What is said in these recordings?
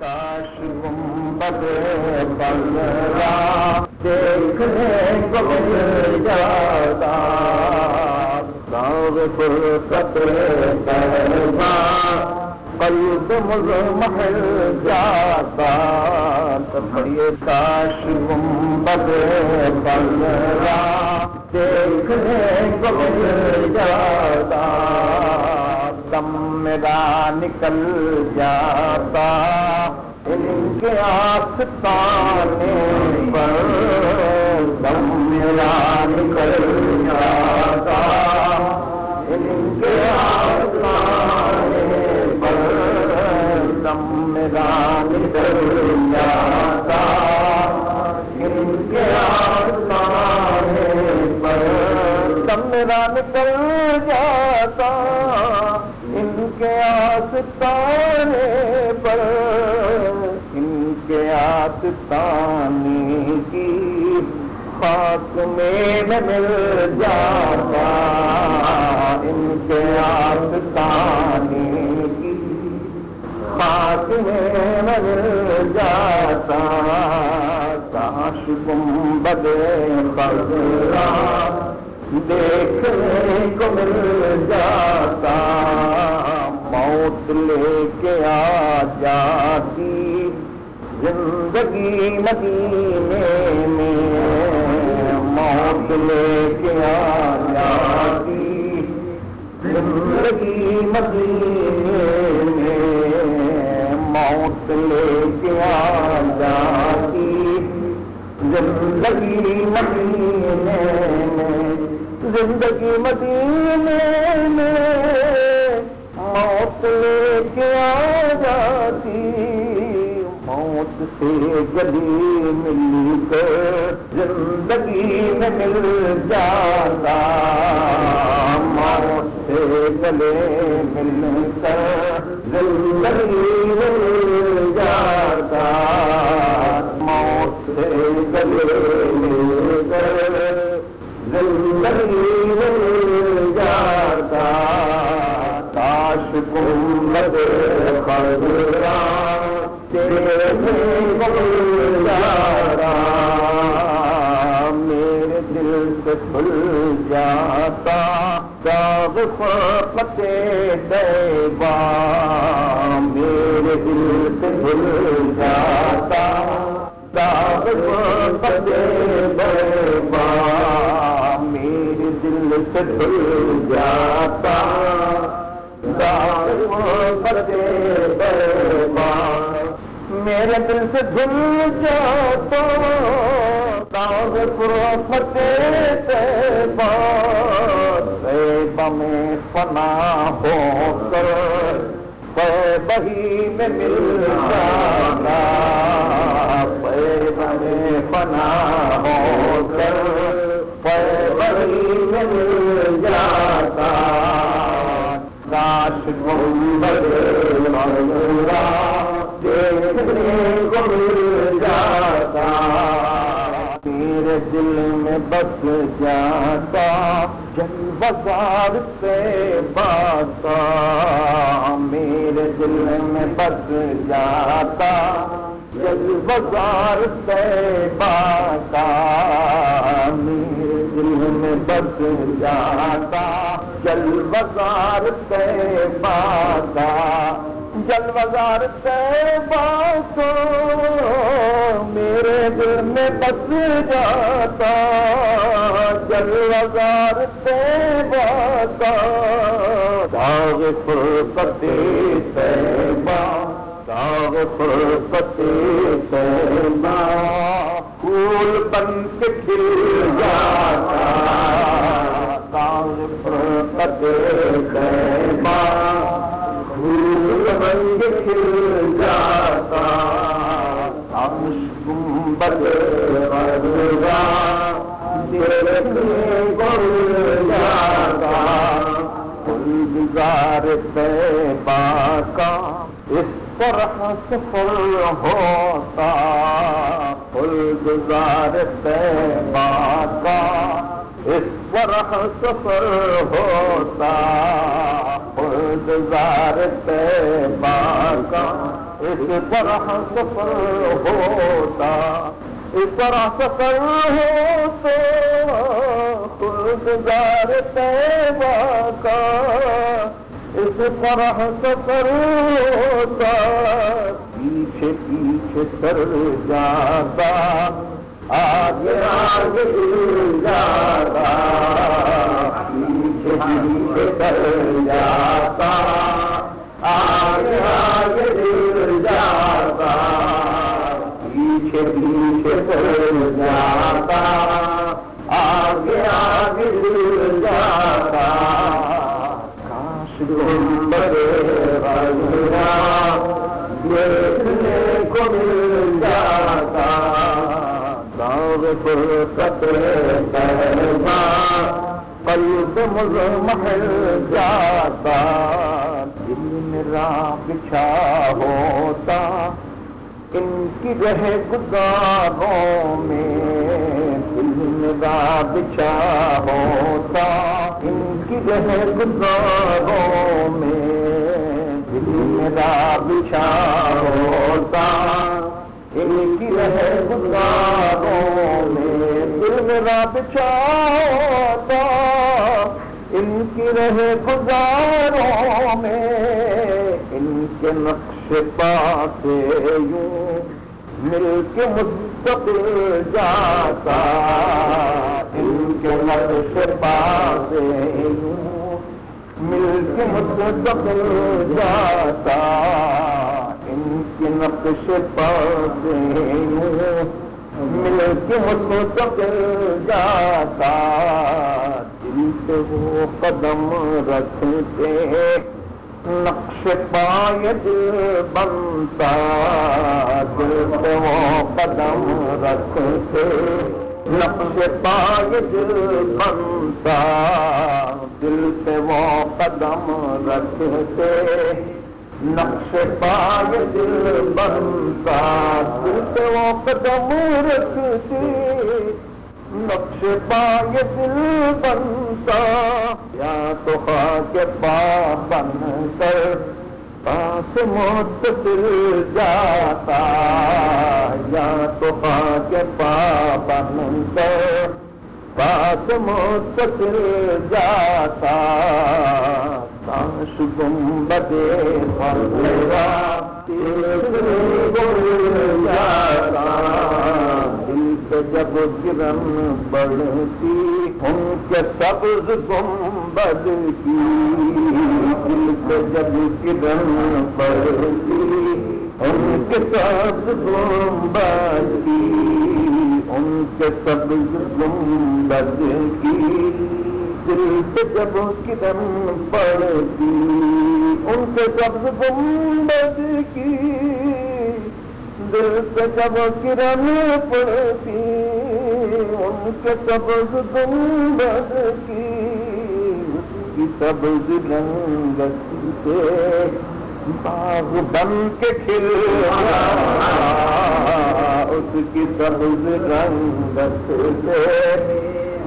کاش گنبد بلرا دیکھنے کو مل جاتا۔ داغ فرقت پہلا قلب مزمحل جاتا۔ تبڑی کاش گنبد بلرا دیکھنے کو مل جاتا۔ دم میرا نکل جاتا۔ ان کے آستانے پر دم میرا نکل جاتا۔ ان کے آستانے پر دم میرا نکل جاتا۔ ان کے آستانے پر دم میرا نکل جاتا۔ کے آستانے پر۔ ان کے آستانے کی خاک میں نہ مل جاتا۔ ان کے آستانے کی خاک میں نہ مل جاتا۔ کاش گنبد بدلا۔ دیکھنے کو مل جاتا۔ موت لے کے آ جاتی، زندگی مدینے میں موت لے کے آ جاتی، زندگی مدینے میں موت لے کے آ جاتی، زندگی مدینے میں، زندگی مدینے میں موت لے کے آ جاتی۔ موت سے گلی مل کر زندگی میں مل جاتی۔ میرے دل سے کھل جاتا، داغ پتے دیبا میرے دل سے کھل جاتا داغ پتے دیبا میرے دل سے دل جاتا میرے دل سے دل جاتا داغ فتح میں فنا ہو کر بہی میں مل جاتا میں فنا ہو بس جاتا جن بازار سے باتا میرے دل میں بس جاتا۔ جل بازار سے باتا میرے دل میں بس جاتا۔ جل بازار سے باتا جل بازار میرے دل میں بس جاتا جل بازار باتا داغ فرقتے سیبا داغ فرقتے سیبا پھول بن کے کھل جاتا داغ فرقتے سیبا پھول بن کے کھل جاتا گنبد مرغا دیکھنے گل جاتا۔ طیبہ کا اس طرح سفر ہوتا۔ پل گزار طیبہ کا اس طرح سفر ہوتا۔ گزار طیبہ کا اس طرح سفر ہوتا، اس طرح سفر ہو تو خودگار تیبہ کا اس طرح سفر ہوتا، پیچھے پیچھے سر جاتا آگے آگے جاتا جاتا آگے آگے جاتا پیچھے پیچھے جاتا آگے آگے جاتا کاش دیکھنے کو مل جاتا داغ قلب مزمحل جاتا، دل میرا بچھا ہوتا۔ ان کی رہ گزاروں میں دل میرا بچھا ہوتا۔ ان کی رہ گزاروں میں دل میرا بچھا ہوتا۔ ان کی رہ گزاروں میں میرا بچھا ان کی رہ گزاروں میں ان کے نقش پاتے یوں مل کے مستقل جاتا، ان کے نقش پاتے یوں مل کے مستقل جاتا، ان کے نقش پاتے یوں مل کے مستقل جاتا، دل پہ وہ قدم رکھتے نقش پائے دل بنتا، دل پہ وہ قدم رکھتے نقش پائے دل بنتا، دل پہ وہ قدم رکھتے نقش پائے دل بنتا دل پہ وہ قدم رکھتے نقش پائے دل بنتا، یا تو خاک پا بن کر پاس متصل جاتا۔ یا تو خاک پا بن کر پاس متصل جاتا۔ کاش گنبدے فرا جاتا دل جب گرن بڑھتی ان کے سبز گنبد کی دل پہ جب گرن بڑھتی ان کے سبز گنبد کی ان کے سبز گنبد کی دل جب کرن پڑتی، ان کے سبز گنبد کی دل پہ جب کرن پڑتی، ان کے سبز گنبد کی سبز رنگت سے باغ بن کے کھل اس کی سبز رنگت سے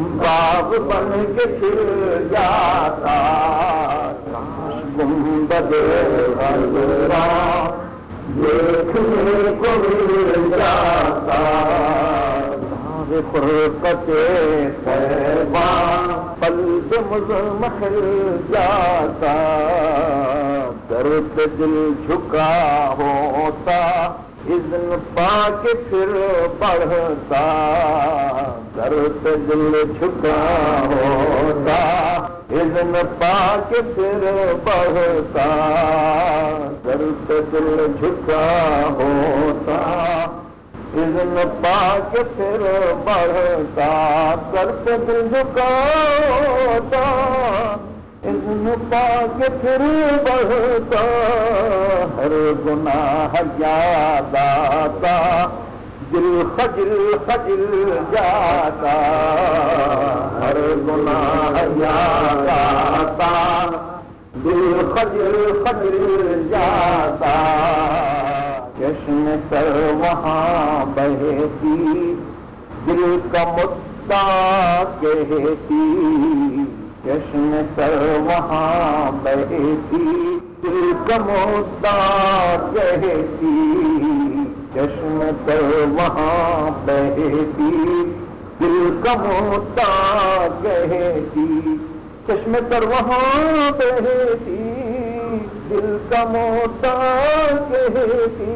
باغ بن کے کھل جاتا گنبد حضرا، دیکھنے کو مل جاتا۔ فرقت تیبا قلب مزمحل جاتا۔ درد دل جھکا ہوتا اذن پا کے پھر بڑھتا، درد دل جھکا ہوتا۔ اذن پا کے پھر بڑھتا، درد دل جھکا ہوتا۔ اذن پا کے پھر بڑھتا، درد دل جھکا ہوتا۔ اذن پا کے پھر بڑھتا ہر گناہ یاد آتا دل خجل خجل جاتا، ہر گناہ یاد آتا دل خجل خجل جاتا چشم سر وہاں بہتی، دل کا مدعا کہتی۔ چشم سر وہاں بہتی دل کا مدعا کہتی چشم سر وہاں بہتی دل کا کہتی چشم سر وہاں بہتی دل کا مدعا کہتی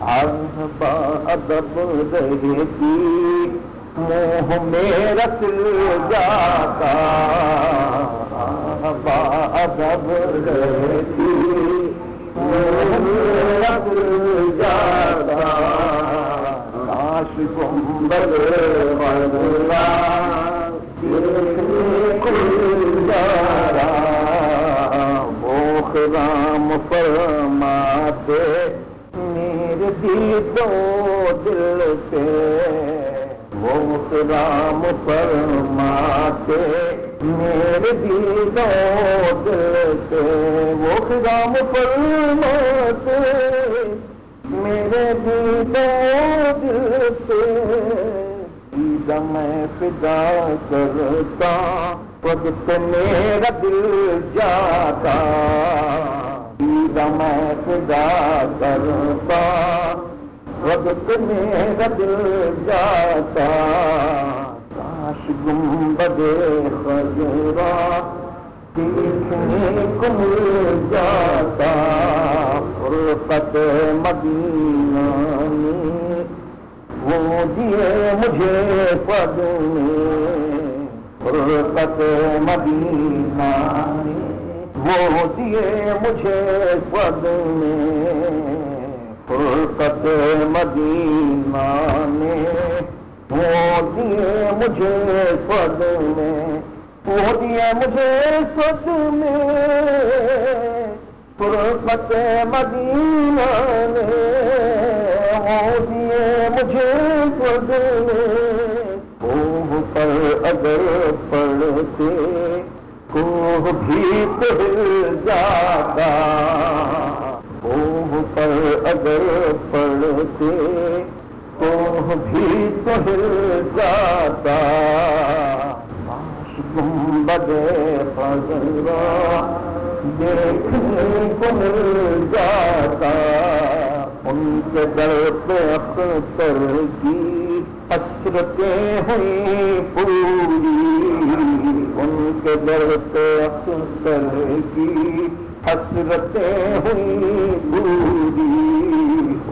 آہ با ادب رہتی منہ میرا سل جاتا با ادب رہتی منہ جاتا، کاش گنبد والا دیکھنے جارا موخ رام فرماتے، میرے دل دو دل سے وہ رام فرماتے، میرے دل دل سے وہ رام فرماتے، میرے دل دل سے میں فدا کرتا، وقت میرا دل جاتا میں فدا کرتا۔ وقت میرا جاتا، کاش گنبد خجرا دیکھنے کو مل جاتا، فرقت مدینہ میں وہ دیے مجھے پد میں، فرقت مدینہ وہ دیے مجھے پد میں۔ فرقت مدینہ نے وہ دیے مجھے پد میں وہ دیے مجھے پد میں۔ فرقت مدینہ نے وہ دیے مجھے پد میں۔ کوہ پر اگر پڑتے کوہ بھی تو جاتا۔ کوہ پر اگر پڑتے کوہ بھی تو ہل جاتا۔ گنبد فضرا دیکھنے کو مل جاتا۔ ان کے در پہ اختر کی حسرتیں ہوئی پوری۔ ان کے در پہ اختر کی حسرتیں ہوئی پوری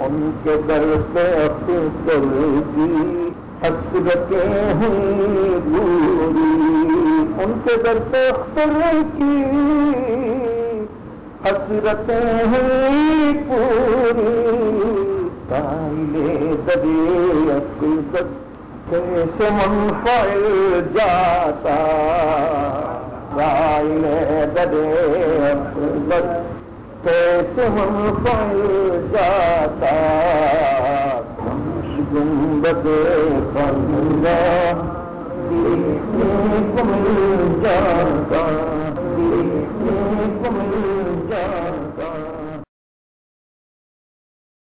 ان کے در پہ اختر حسرتیں ہوئی پوری ان کے در پہ اختر کی حسرتیں ہوئی پوری۔ دری عقیدت کیسے منفعل جاتا۔ رائل درے جاتا گنبد مل جاتا